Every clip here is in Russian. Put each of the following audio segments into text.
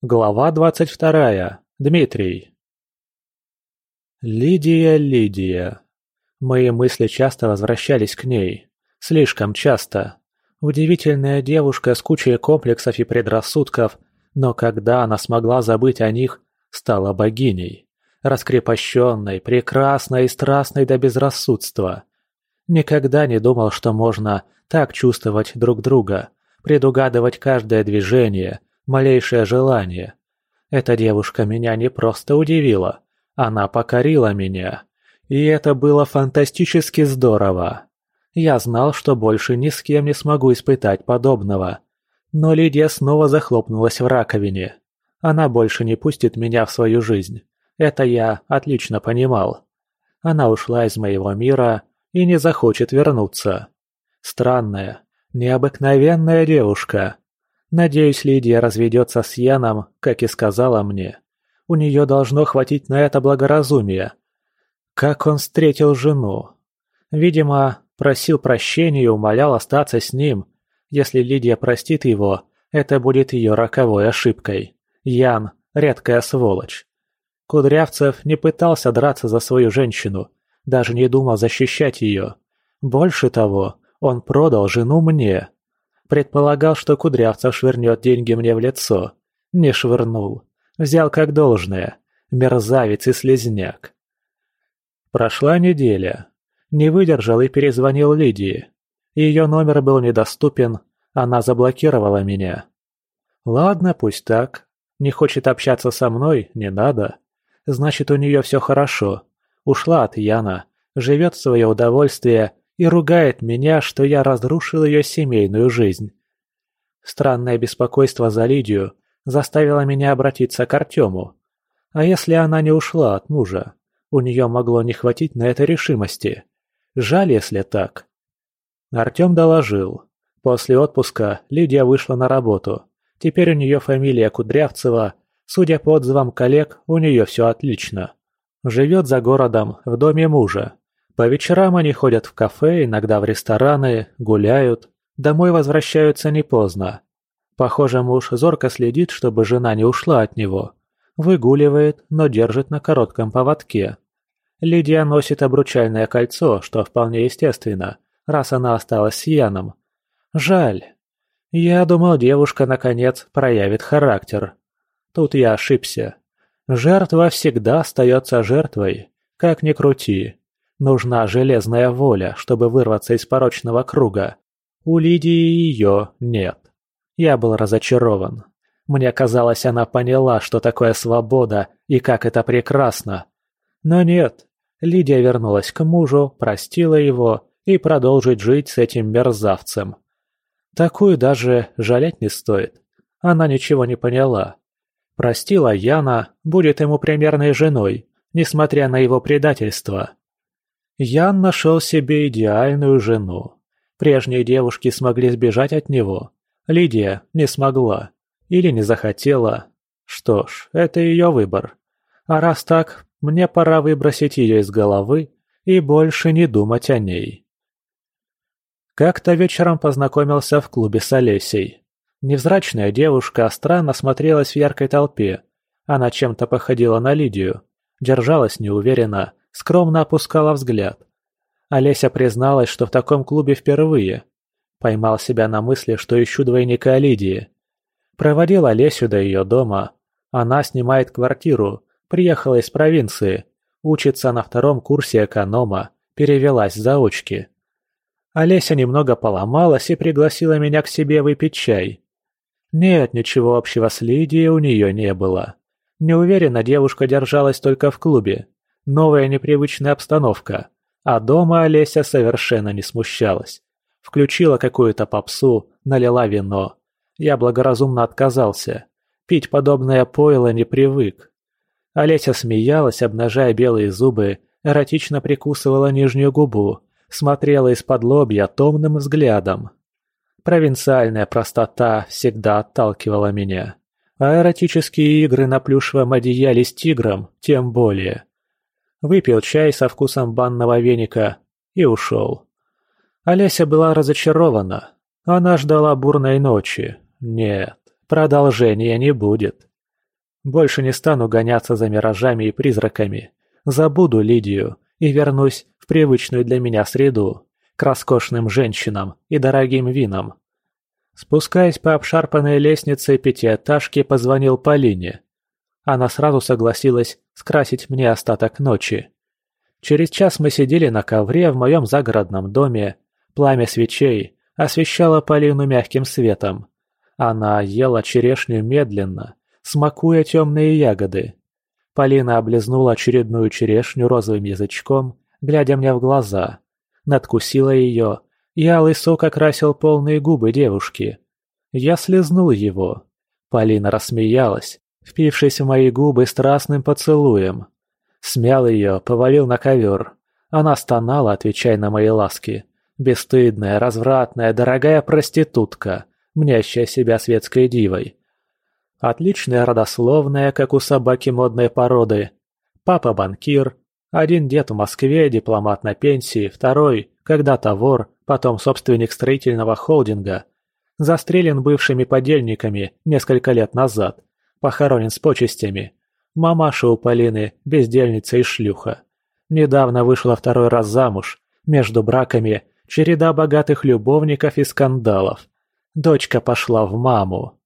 Глава двадцать вторая. Дмитрий. Лидия, Лидия. Мои мысли часто возвращались к ней. Слишком часто. Удивительная девушка с кучей комплексов и предрассудков, но когда она смогла забыть о них, стала богиней. Раскрепощенной, прекрасной и страстной до безрассудства. Никогда не думал, что можно так чувствовать друг друга, предугадывать каждое движение – малейшее желание. Эта девушка меня не просто удивила, она покорила меня. И это было фантастически здорово. Я знал, что больше ни с кем не смогу испытать подобного. Но Лидия снова захлопнулась в раковине. Она больше не пустит меня в свою жизнь. Это я отлично понимал. Она ушла из моего мира и не захочет вернуться. Странная, необыкновенная девушка. Надеюсь, Лидия разведется с Яном, как и сказала мне. У нее должно хватить на это благоразумия. Как он встретил жену? Видимо, просил прощения и умолял остаться с ним. Если Лидия простит его, это будет ее роковой ошибкой. Ян – редкая сволочь. Кудрявцев не пытался драться за свою женщину, даже не думал защищать ее. Больше того, он продал жену мне. Предполагал, что Кудрявцев швырнет деньги мне в лицо. Не швырнул. Взял как должное. Мерзавец и слезняк. Прошла неделя. Не выдержал и перезвонил Лидии. Ее номер был недоступен, она заблокировала меня. Ладно, пусть так. Не хочет общаться со мной, не надо. Значит, у нее все хорошо. Ушла от Яна, живет в свое удовольствие и ругает меня, что я разрушил ее семейную жизнь. Странное беспокойство за Лидию заставило меня обратиться к Артему. А если она не ушла от мужа? У нее могло не хватить на это решимости. Жаль, если так. Артем доложил. После отпуска Лидия вышла на работу. Теперь у нее фамилия Кудрявцева. Судя по отзывам коллег, у нее все отлично. Живет за городом, в доме мужа. По вечерам они ходят в кафе, иногда в рестораны, гуляют. Домой возвращаются не поздно. Похоже, муж зорко следит, чтобы жена не ушла от него. Выгуливает, но держит на коротком поводке. Лидия носит обручальное кольцо, что вполне естественно, раз она осталась с Яном. Жаль. Я думал, девушка, наконец, проявит характер. Тут я ошибся. Жертва всегда остается жертвой, как ни крути. Нужна железная воля, чтобы вырваться из порочного круга. У Лидии ее нет. Я был разочарован. Мне казалось, она поняла, что такое свобода и как это прекрасно. Но нет. Лидия вернулась к мужу, простила его и продолжит жить с этим мерзавцем. Такую даже жалеть не стоит. Она ничего не поняла. Простила Яна, будет ему примерной женой, несмотря на его предательство. Ян нашел себе идеальную жену. Прежние девушки смогли сбежать от него. Лидия не смогла. Или не захотела. Что ж, это ее выбор. А раз так, мне пора выбросить ее из головы и больше не думать о ней. Как-то вечером познакомился в клубе с Олесей. Невзрачная девушка странно смотрелась в яркой толпе. Она чем-то походила на Лидию. Держалась неуверенно, скромно опускала взгляд. Олеся призналась, что в таком клубе впервые. Поймал себя на мысли, что ищу двойника Лидии. Проводил Олесю до ее дома. Она снимает квартиру, приехала из провинции, учится на втором курсе эконома, перевелась за очки. Олеся немного поломалась и пригласила меня к себе выпить чай. Нет, ничего общего с Лидией у нее не было. Не уверена, девушка держалась только в клубе. Новая непривычная обстановка. А дома Олеся совершенно не смущалась. Включила какую-то попсу, налила вино. Я благоразумно отказался. Пить подобное пойло не привык. Олеся смеялась, обнажая белые зубы, эротично прикусывала нижнюю губу, смотрела из-под лобья томным взглядом. Провинциальная простота всегда отталкивала меня. А эротические игры на плюшевом одеяле с тигром тем более. Выпил чай со вкусом банного веника и ушел. Олеся была разочарована. Она ждала бурной ночи. Нет, продолжения не будет. Больше не стану гоняться за миражами и призраками. Забуду Лидию и вернусь в привычную для меня среду, к роскошным женщинам и дорогим винам. Спускаясь по обшарпанной лестнице пятиэтажки, позвонил Полине. Она сразу согласилась скрасить мне остаток ночи. Через час мы сидели на ковре в моем загородном доме. Пламя свечей освещало Полину мягким светом. Она ела черешню медленно, смакуя темные ягоды. Полина облизнула очередную черешню розовым язычком, глядя мне в глаза. Надкусила ее, и алый сок окрасил полные губы девушки. Я слезнул его. Полина рассмеялась, впившись в мои губы страстным поцелуем. Смял ее, повалил на ковер. Она стонала, отвечая на мои ласки. Бесстыдная, развратная, дорогая проститутка, мнящая себя светской дивой. Отличная родословная, как у собаки модной породы. Папа банкир. Один дед в Москве, дипломат на пенсии, второй, когда-то вор, потом собственник строительного холдинга. Застрелен бывшими подельниками несколько лет назад. Похоронен с почестями. Мамаша у Полины, бездельница и шлюха. Недавно вышла второй раз замуж. Между браками череда богатых любовников и скандалов. Дочка пошла в маму.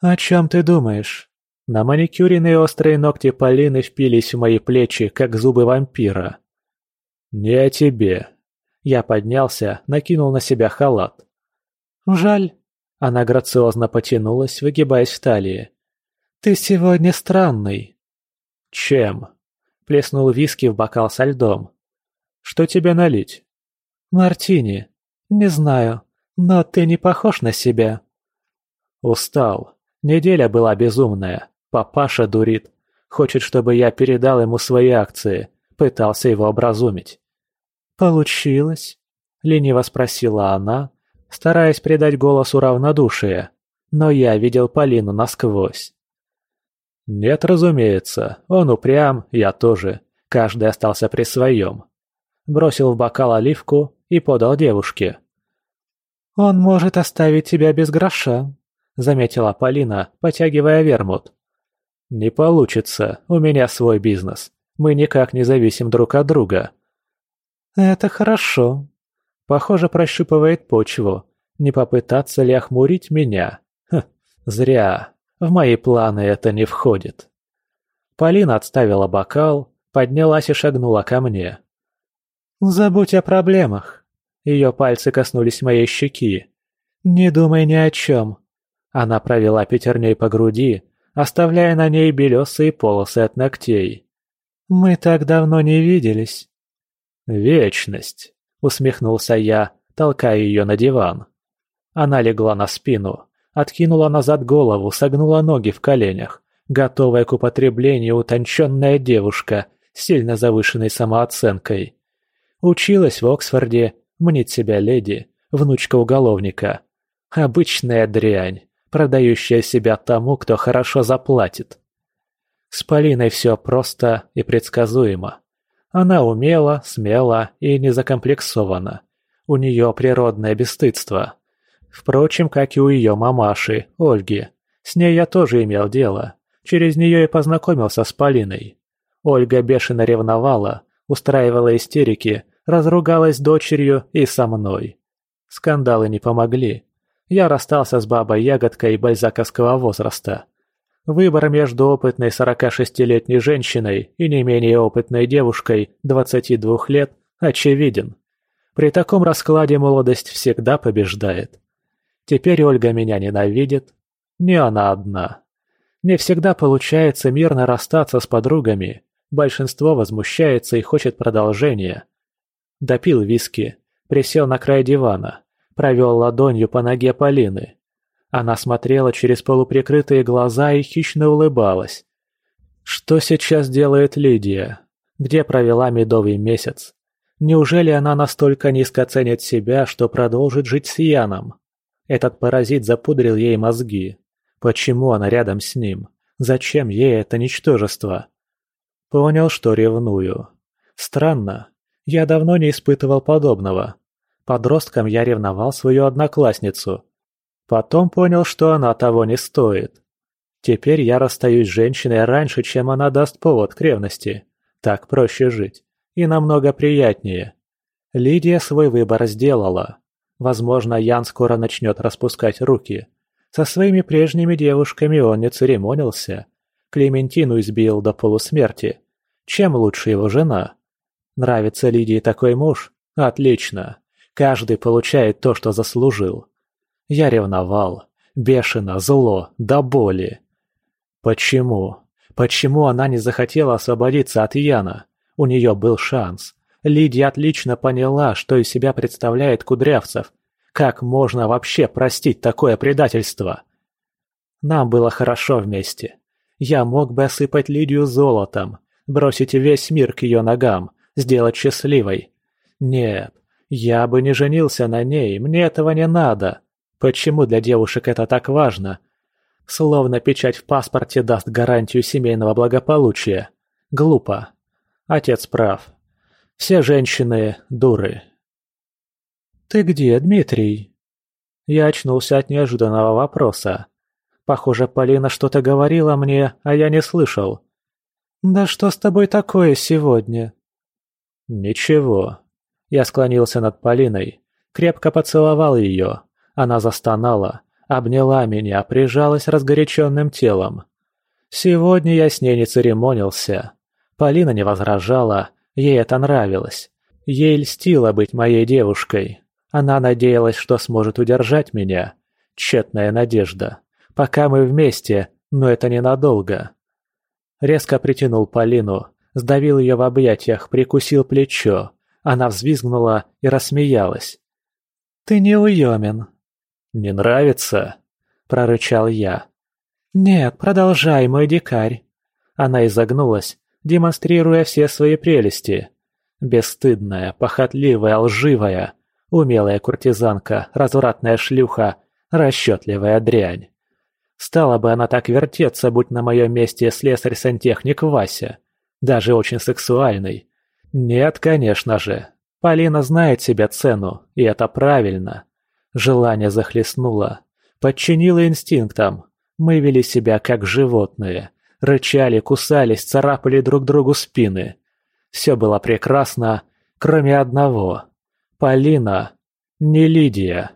«О чем ты думаешь?» На маникюренные острые ногти Полины впились в мои плечи, как зубы вампира. «Не о тебе». Я поднялся, накинул на себя халат. «Жаль». Она грациозно потянулась, выгибаясь в талии. «Ты сегодня странный». «Чем?» Плеснул виски в бокал со льдом. «Что тебе налить?» «Мартини. Не знаю, но ты не похож на себя». «Устал. Неделя была безумная. Папаша дурит. Хочет, чтобы я передал ему свои акции. Пытался его образумить. «Получилось?» — лениво спросила она, стараясь придать голосу равнодушие. Но я видел Полину насквозь. «Нет, разумеется. Он упрям, я тоже. Каждый остался при своем». Бросил в бокал оливку и подал девушке. «Он может оставить тебя без гроша», — заметила Полина, потягивая вермут. «Не получится, у меня свой бизнес. Мы никак не зависим друг от друга». «Это хорошо». Похоже, прощупывает почву. Не попытаться ли охмурить меня? Хм, зря. В мои планы это не входит. Полина отставила бокал, поднялась и шагнула ко мне. «Забудь о проблемах». Ее пальцы коснулись моей щеки. «Не думай ни о чем. Она провела пятерней по груди, оставляя на ней белесые полосы от ногтей. «Мы так давно не виделись». «Вечность», — усмехнулся я, толкая ее на диван. Она легла на спину, откинула назад голову, согнула ноги в коленях, готовая к употреблению утонченная девушка с сильно завышенной самооценкой. Училась в Оксфорде, мнит себя леди, внучка уголовника. Обычная дрянь продающая себя тому, кто хорошо заплатит. С Полиной все просто и предсказуемо. Она умела, смела и не закомплексована. У нее природное бесстыдство. Впрочем, как и у ее мамаши, Ольги. С ней я тоже имел дело. Через нее и познакомился с Полиной. Ольга бешено ревновала, устраивала истерики, разругалась с дочерью и со мной. Скандалы не помогли. Я расстался с бабой-ягодкой бальзаковского возраста. Выбор между опытной 46-летней женщиной и не менее опытной девушкой 22 лет очевиден. При таком раскладе молодость всегда побеждает. Теперь Ольга меня ненавидит. Не она одна. Не всегда получается мирно расстаться с подругами. Большинство возмущается и хочет продолжения. Допил виски, присел на край дивана, Провел ладонью по ноге Полины. Она смотрела через полуприкрытые глаза и хищно улыбалась. Что сейчас делает Лидия? Где провела медовый месяц? Неужели она настолько низко ценит себя, что продолжит жить с Яном? Этот паразит запудрил ей мозги. Почему она рядом с ним? Зачем ей это ничтожество? Понял, что ревную. Странно. Я давно не испытывал подобного. Подростком я ревновал свою одноклассницу. Потом понял, что она того не стоит. Теперь я расстаюсь с женщиной раньше, чем она даст повод к ревности. Так проще жить. И намного приятнее. Лидия свой выбор сделала. Возможно, Ян скоро начнет распускать руки. Со своими прежними девушками он не церемонился. Клементину избил до полусмерти. Чем лучше его жена? Нравится Лидии такой муж? Отлично. Каждый получает то, что заслужил. Я ревновал. Бешено, зло, до боли. Почему? Почему она не захотела освободиться от Яна? У нее был шанс. Лидия отлично поняла, что из себя представляет Кудрявцев. Как можно вообще простить такое предательство? Нам было хорошо вместе. Я мог бы осыпать Лидию золотом, бросить весь мир к ее ногам, сделать счастливой. Нет, я бы не женился на ней, мне этого не надо. Почему для девушек это так важно? Словно печать в паспорте даст гарантию семейного благополучия. Глупо. Отец прав. Все женщины – дуры. «Ты где, Дмитрий?» Я очнулся от неожиданного вопроса. Похоже, Полина что-то говорила мне, а я не слышал. «Да что с тобой такое сегодня?» «Ничего». Я склонился над Полиной, крепко поцеловал ее. Она застонала, обняла меня, прижалась разгоряченным телом. Сегодня я с ней не церемонился. Полина не возражала, ей это нравилось. Ей льстило быть моей девушкой. Она надеялась, что сможет удержать меня. Тщетная надежда. Пока мы вместе, но это ненадолго. Резко притянул Полину, сдавил ее в объятиях, прикусил плечо. Она взвизгнула и рассмеялась. «Ты неуемен». «Не нравится?» – прорычал я. «Нет, продолжай, мой дикарь». Она изогнулась, демонстрируя все свои прелести. Бесстыдная, похотливая, лживая, умелая куртизанка, развратная шлюха, расчетливая дрянь. Стала бы она так вертеться, будь на моем месте слесарь-сантехник Вася. Даже очень сексуальный. Нет, конечно же. Полина знает себе цену, и это правильно. Желание захлестнуло. Подчинило инстинктам. Мы вели себя как животные. Рычали, кусались, царапали друг другу спины. Все было прекрасно, кроме одного. Полина не Лидия.